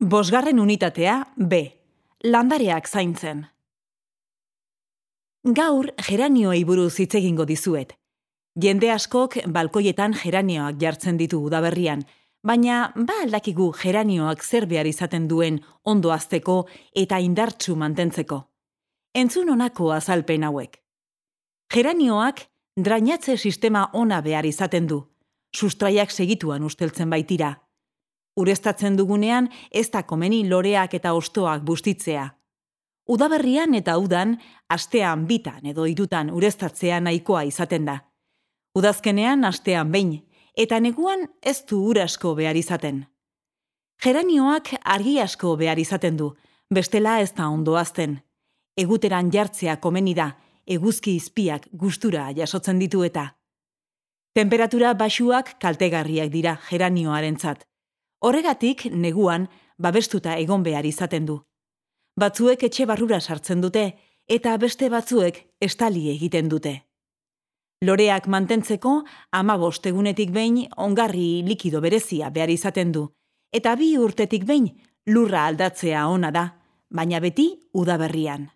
Bosgarren unitatea B. Landareak zaintzen. Gaur geranioei buruz hitz egingo dizuet. Jende askok balkoietan geranioak jartzen ditu udaberrian, baina ba aldakigu geranioak zer behar izaten duen ondo azteko eta indartsu mantentzeko. Entzun honako azalpen hauek. Geranioak drainatze sistema ona behar izaten du. Sustraiak segituan usteltzen baitira. Urestatzen dugunean ez da komeni loreak eta ostoak bustitzea. Udaberrian eta udan, astean bitan edo irutan urestatzea nahikoa izaten da. Udazkenean astean behin, eta neguan ez du urasko behar izaten. Geranioak argi asko behar izaten du, bestela ez da ondoazten. Eguteran jartzea komeni da, eguzki izpiak gustura jasotzen ditu eta. Temperatura basuak kaltegarriak dira geranioarentzat. Horregatik, neguan, babestuta egon behar izaten du. Batzuek etxe barrura sartzen dute, eta beste batzuek estali egiten dute. Loreak mantentzeko, ama bostegunetik behin ongarri likido berezia behar izaten du, eta bi urtetik behin lurra aldatzea ona da, baina beti udaberrian.